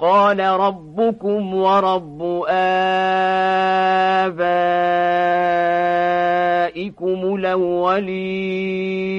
قال ربكم ورب آبائكم الأولين.